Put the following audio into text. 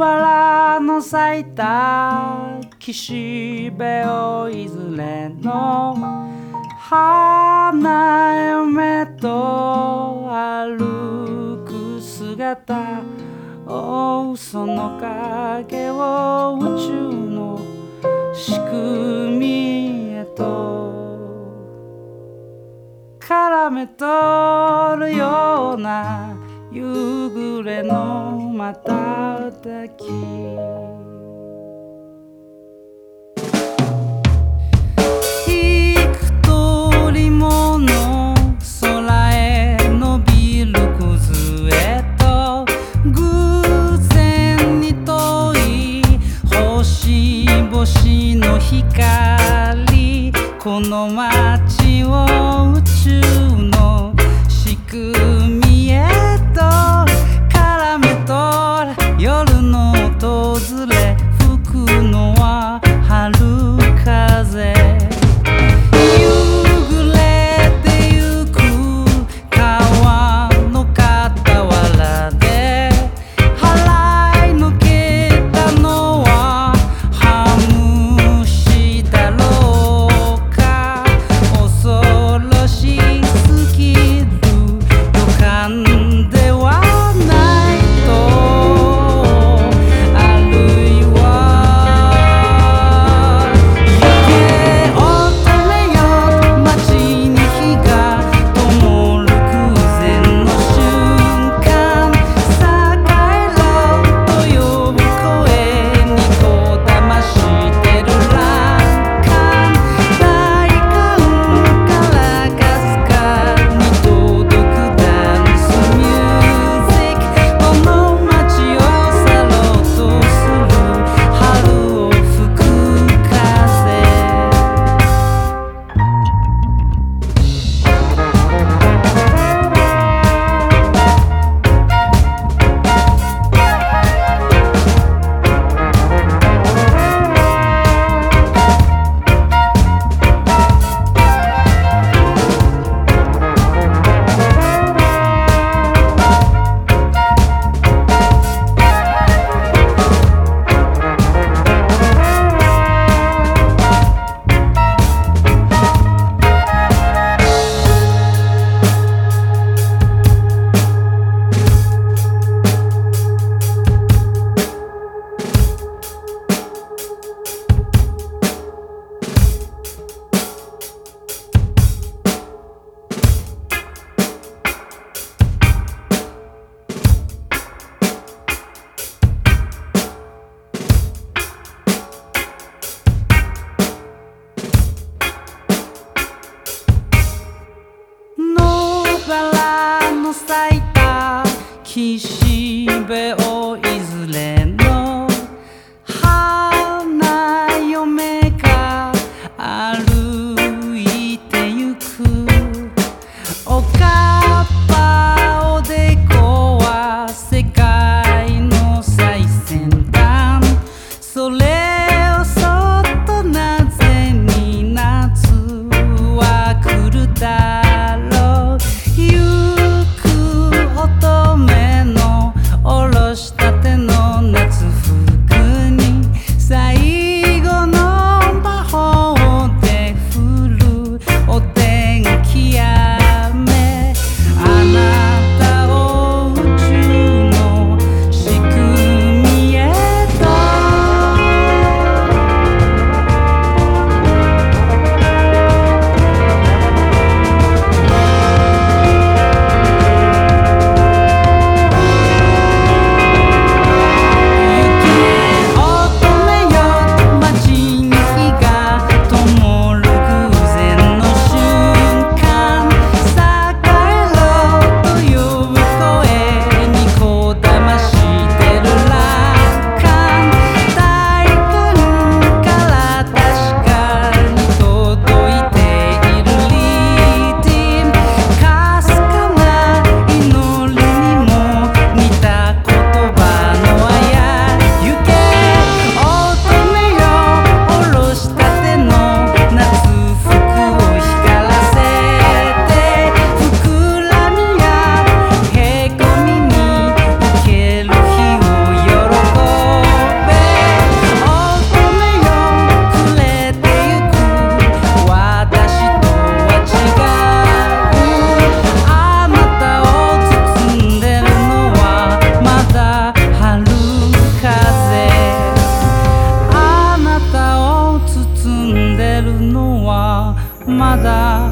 バラの咲いた岸辺をいずれの花嫁と歩く姿その影を宇宙の仕組みへと絡め取るような夕暮れの瞬き幾通りもの空へ伸びる崩と偶然に遠い星々の光。この街を宇宙子の咲いた岸辺を rasa